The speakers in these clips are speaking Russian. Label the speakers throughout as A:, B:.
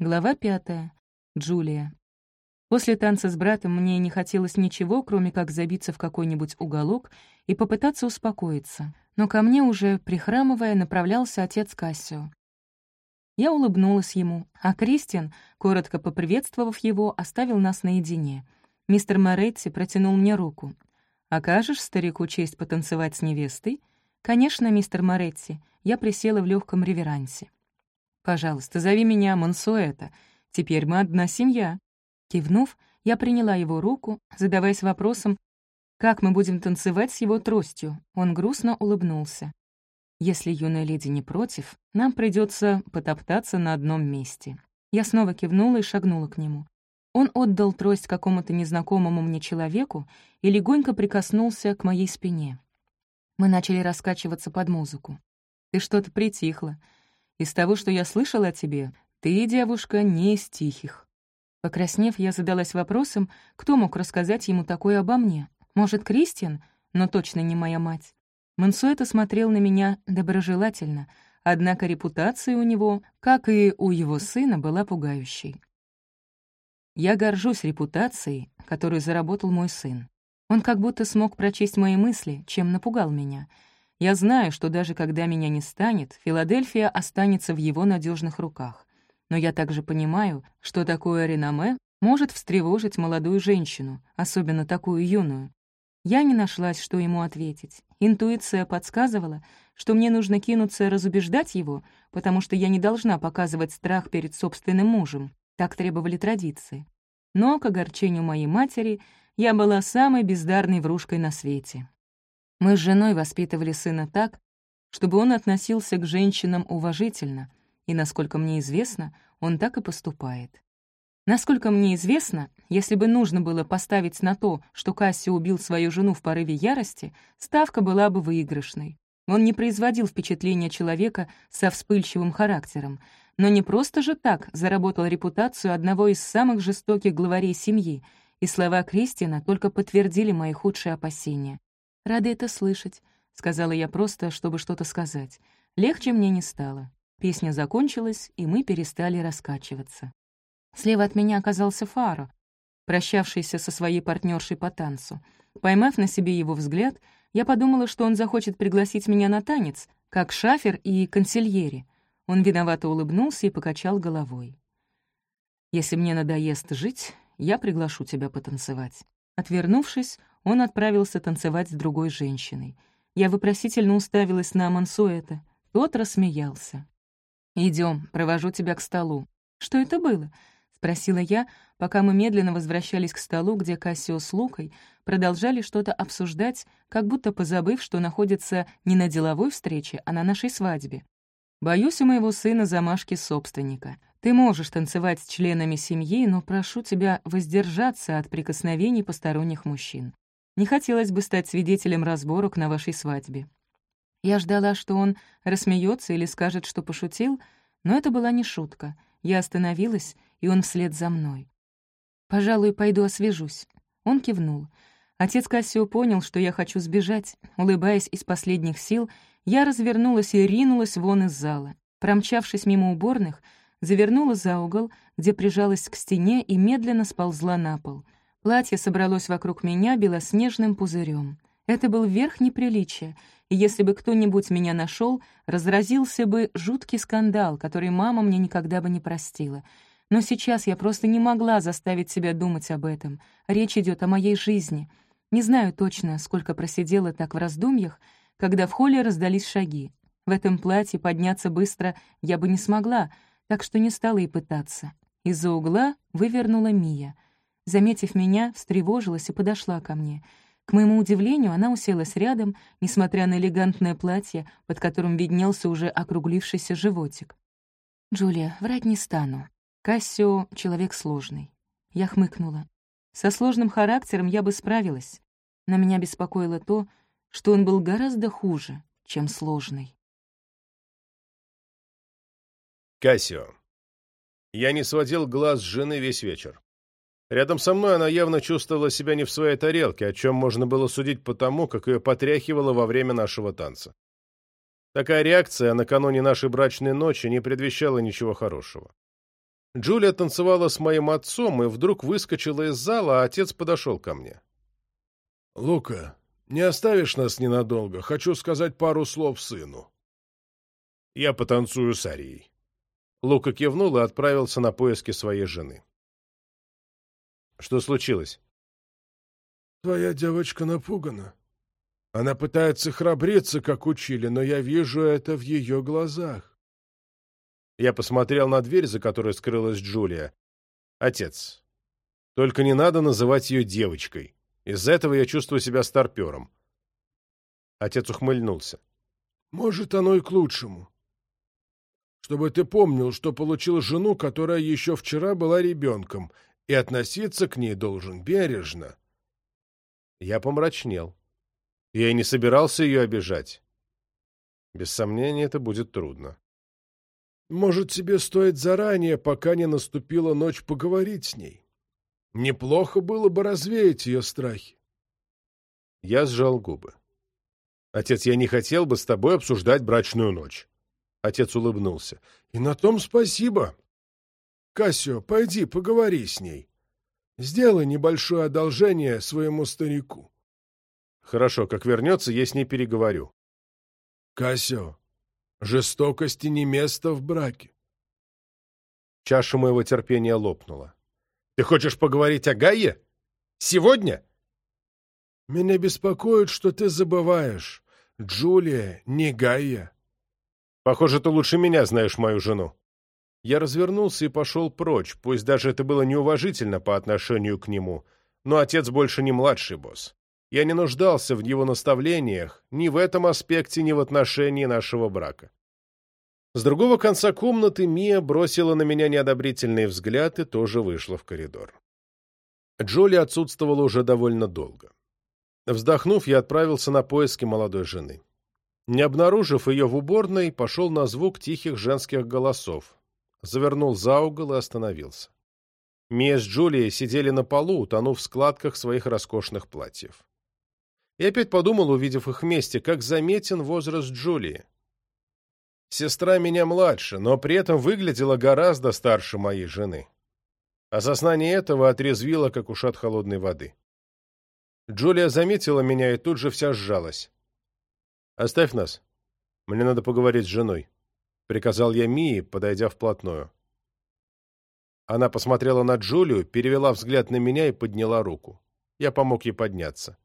A: Глава пятая. Джулия. После танца с братом мне не хотелось ничего, кроме как забиться в какой-нибудь уголок и попытаться успокоиться. Но ко мне уже, прихрамывая, направлялся отец Кассио. Я улыбнулась ему, а Кристиан, коротко поприветствовав его, оставил нас наедине. Мистер Моретти протянул мне руку. «Окажешь старику честь потанцевать с невестой?» «Конечно, мистер Моретти». Я присела в легком реверансе. «Пожалуйста, зови меня Монсуэта. Теперь мы одна семья». Кивнув, я приняла его руку, задаваясь вопросом, как мы будем танцевать с его тростью. Он грустно улыбнулся. Если юная леди не против, нам придется потоптаться на одном месте. Я снова кивнула и шагнула к нему. Он отдал трость какому-то незнакомому мне человеку и легонько прикоснулся к моей спине. Мы начали раскачиваться под музыку. «Ты что-то притихла. Из того, что я слышала о тебе, ты, девушка, не из тихих». Покраснев, я задалась вопросом, кто мог рассказать ему такое обо мне. Может, Кристиан, но точно не моя мать. Мансуэта смотрел на меня доброжелательно, однако репутация у него, как и у его сына, была пугающей. Я горжусь репутацией, которую заработал мой сын. Он как будто смог прочесть мои мысли, чем напугал меня. Я знаю, что даже когда меня не станет, Филадельфия останется в его надежных руках. Но я также понимаю, что такое реноме может встревожить молодую женщину, особенно такую юную. Я не нашлась, что ему ответить. Интуиция подсказывала, что мне нужно кинуться разубеждать его, потому что я не должна показывать страх перед собственным мужем. Так требовали традиции. Но, к огорчению моей матери, я была самой бездарной врушкой на свете. Мы с женой воспитывали сына так, чтобы он относился к женщинам уважительно, и, насколько мне известно, он так и поступает. Насколько мне известно, если бы нужно было поставить на то, что Касси убил свою жену в порыве ярости, ставка была бы выигрышной. Он не производил впечатления человека со вспыльчивым характером, но не просто же так заработал репутацию одного из самых жестоких главарей семьи — и слова Кристина только подтвердили мои худшие опасения. «Рада это слышать», — сказала я просто, чтобы что-то сказать. Легче мне не стало. Песня закончилась, и мы перестали раскачиваться. Слева от меня оказался Фаро, прощавшийся со своей партнершей по танцу. Поймав на себе его взгляд, я подумала, что он захочет пригласить меня на танец, как шафер и консильери. Он виновато улыбнулся и покачал головой. «Если мне надоест жить, я приглашу тебя потанцевать». Отвернувшись, он отправился танцевать с другой женщиной. Я вопросительно уставилась на Мансуэта. Тот рассмеялся. Идем, провожу тебя к столу». «Что это было?» — спросила я, пока мы медленно возвращались к столу, где Кассио с Лукой продолжали что-то обсуждать, как будто позабыв, что находится не на деловой встрече, а на нашей свадьбе. Боюсь у моего сына замашки собственника. Ты можешь танцевать с членами семьи, но прошу тебя воздержаться от прикосновений посторонних мужчин. Не хотелось бы стать свидетелем разборок на вашей свадьбе». Я ждала, что он рассмеется или скажет, что пошутил, но это была не шутка. Я остановилась, и он вслед за мной. «Пожалуй, пойду освежусь». Он кивнул. Отец Кассио понял, что я хочу сбежать. Улыбаясь из последних сил, я развернулась и ринулась вон из зала. Промчавшись мимо уборных, завернула за угол, где прижалась к стене и медленно сползла на пол. Платье собралось вокруг меня белоснежным пузырем. Это был верх неприличия, и если бы кто-нибудь меня нашел, разразился бы жуткий скандал, который мама мне никогда бы не простила. Но сейчас я просто не могла заставить себя думать об этом. Речь идет о моей жизни. Не знаю точно, сколько просидела так в раздумьях, когда в холле раздались шаги. В этом платье подняться быстро я бы не смогла — так что не стала и пытаться. Из-за угла вывернула Мия. Заметив меня, встревожилась и подошла ко мне. К моему удивлению, она уселась рядом, несмотря на элегантное платье, под которым виднелся уже округлившийся животик. «Джулия, врать не стану. Кассио — человек сложный». Я хмыкнула. Со сложным характером я бы справилась, но меня беспокоило то, что он был гораздо хуже, чем сложный.
B: Кассио. Я не сводил глаз с жены весь вечер. Рядом со мной она явно чувствовала себя не в своей тарелке, о чем можно было судить по тому, как ее потряхивало во время нашего танца. Такая реакция накануне нашей брачной ночи не предвещала ничего хорошего. Джулия танцевала с моим отцом и вдруг выскочила из зала, а отец подошел ко мне.
C: «Лука, не оставишь нас ненадолго? Хочу сказать пару слов сыну».
B: «Я потанцую с Арией». Лука кивнул и отправился на поиски своей жены. «Что случилось?»
C: «Твоя девочка напугана. Она пытается храбриться, как учили, но я вижу это в ее глазах.
B: Я посмотрел на дверь, за которой скрылась Джулия. «Отец, только не надо называть ее девочкой. Из-за этого я чувствую себя старпером». Отец ухмыльнулся.
C: «Может, оно и к лучшему. Чтобы ты помнил, что получил жену, которая еще вчера была ребенком, и относиться к ней должен бережно».
B: Я помрачнел. Я и не собирался ее обижать. Без сомнения, это будет трудно.
C: Может, тебе стоит заранее, пока не наступила ночь, поговорить с ней? Неплохо было бы развеять ее страхи.
B: Я сжал губы. Отец, я не хотел бы с тобой обсуждать брачную ночь. Отец улыбнулся.
C: И на том спасибо. Кассио, пойди, поговори с ней. Сделай небольшое одолжение своему старику.
B: Хорошо, как вернется, я с ней переговорю.
C: Кассио, Жестокости не место в браке.
B: Чаша моего терпения лопнула. Ты хочешь поговорить о Гайе? Сегодня?
C: Меня беспокоит, что ты забываешь. Джулия не Гайя.
B: Похоже, ты лучше меня знаешь мою жену. Я развернулся и пошел прочь, пусть даже это было неуважительно по отношению к нему, но отец больше не младший босс. Я не нуждался в его наставлениях ни в этом аспекте, ни в отношении нашего брака. С другого конца комнаты Мия бросила на меня неодобрительный взгляд и тоже вышла в коридор. Джоли отсутствовала уже довольно долго. Вздохнув, я отправился на поиски молодой жены. Не обнаружив ее в уборной, пошел на звук тихих женских голосов, завернул за угол и остановился. Мия с Джулией сидели на полу, утонув в складках своих роскошных платьев. И опять подумал, увидев их вместе, как заметен возраст Джулии. Сестра меня младше, но при этом выглядела гораздо старше моей жены. Осознание этого отрезвило, как ушат холодной воды. Джулия заметила меня и тут же вся сжалась. «Оставь нас. Мне надо поговорить с женой», — приказал я Мии, подойдя вплотную. Она посмотрела на Джулию, перевела взгляд на меня и подняла руку. Я помог ей подняться.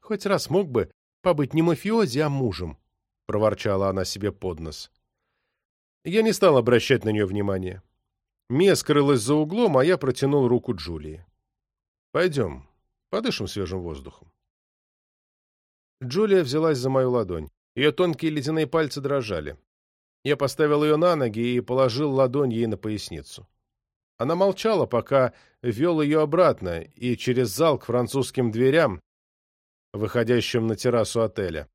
B: Хоть раз мог бы побыть не мафиози, а мужем, — проворчала она себе под нос. Я не стал обращать на нее внимания. Мия скрылась за углом, а я протянул руку Джулии. «Пойдем, подышим свежим воздухом». Джулия взялась за мою ладонь. Ее тонкие ледяные пальцы дрожали. Я поставил ее на ноги и положил ладонь ей на поясницу. Она молчала, пока вел ее обратно, и через зал к французским дверям, выходящим на террасу отеля.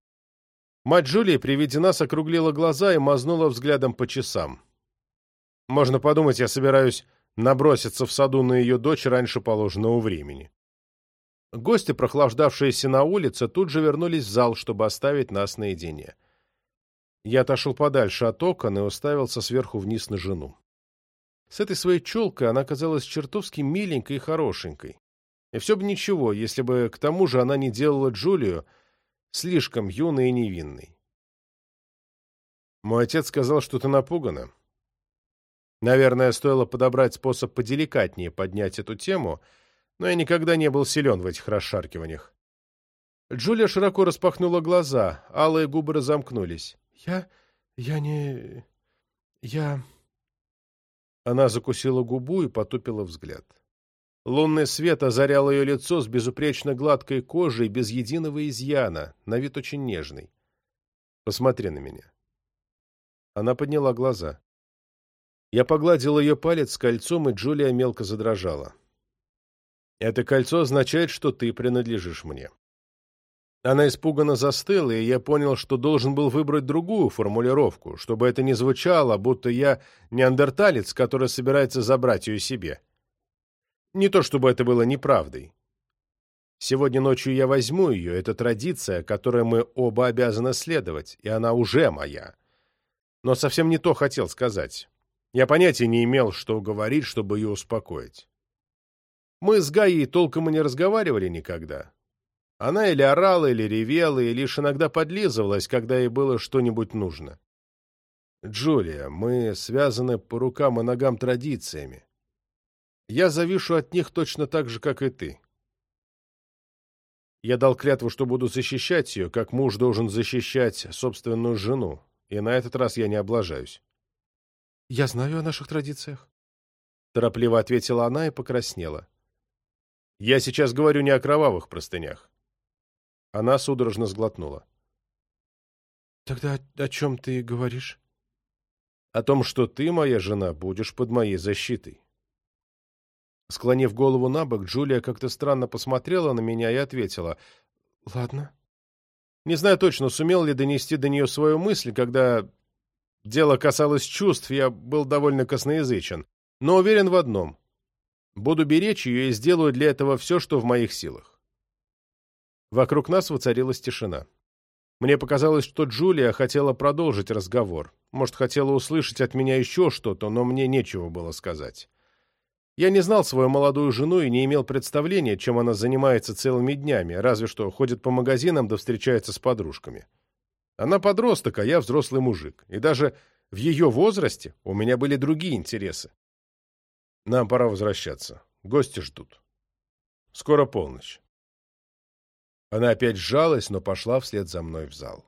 B: Мать Джулии при виде нас округлила глаза и мазнула взглядом по часам. Можно подумать, я собираюсь наброситься в саду на ее дочь раньше положенного времени. Гости, прохлаждавшиеся на улице, тут же вернулись в зал, чтобы оставить нас наедине. Я отошел подальше от окон и уставился сверху вниз на жену. С этой своей челкой она казалась чертовски миленькой и хорошенькой. И все бы ничего, если бы к тому же она не делала Джулию слишком юной и невинной. Мой отец сказал, что ты напугана. Наверное, стоило подобрать способ поделикатнее поднять эту тему, но я никогда не был силен в этих расшаркиваниях. Джулия широко распахнула глаза, алые губы разомкнулись.
C: «Я... я не... я...»
B: Она закусила губу и потупила взгляд. Лунный свет озарял ее лицо с безупречно гладкой кожей, без единого изъяна, на вид очень нежный. «Посмотри на меня». Она подняла глаза. Я погладил ее палец с кольцом, и Джулия мелко задрожала. «Это кольцо означает, что ты принадлежишь мне». Она испуганно застыла, и я понял, что должен был выбрать другую формулировку, чтобы это не звучало, будто я неандерталец, который собирается забрать ее себе. Не то чтобы это было неправдой. Сегодня ночью я возьму ее, это традиция, которой мы оба обязаны следовать, и она уже моя. Но совсем не то хотел сказать. Я понятия не имел, что говорить, чтобы ее успокоить. Мы с Гаей толком и не разговаривали никогда. Она или орала, или ревела, и лишь иногда подлизывалась, когда ей было что-нибудь нужно. «Джулия, мы связаны по рукам и ногам традициями. Я завишу от них точно так же, как и ты. Я дал клятву, что буду защищать ее, как муж должен защищать собственную жену, и на этот раз я не облажаюсь.
C: — Я знаю о наших традициях.
B: Торопливо ответила она и покраснела. — Я сейчас говорю не о кровавых простынях. Она судорожно сглотнула.
C: — Тогда о чем ты говоришь?
B: — О том, что ты, моя жена, будешь под моей защитой. Склонив голову на бок, Джулия как-то странно посмотрела на меня и ответила.
C: «Ладно».
B: Не знаю точно, сумел ли донести до нее свою мысль, когда дело касалось чувств, я был довольно косноязычен, но уверен в одном. Буду беречь ее и сделаю для этого все, что в моих силах. Вокруг нас воцарилась тишина. Мне показалось, что Джулия хотела продолжить разговор. Может, хотела услышать от меня еще что-то, но мне нечего было сказать. Я не знал свою молодую жену и не имел представления, чем она занимается целыми днями, разве что ходит по магазинам да встречается с подружками. Она подросток, а я взрослый мужик. И даже в ее возрасте у меня были другие интересы. Нам пора возвращаться. Гости ждут. Скоро полночь. Она опять сжалась, но пошла вслед за мной в зал.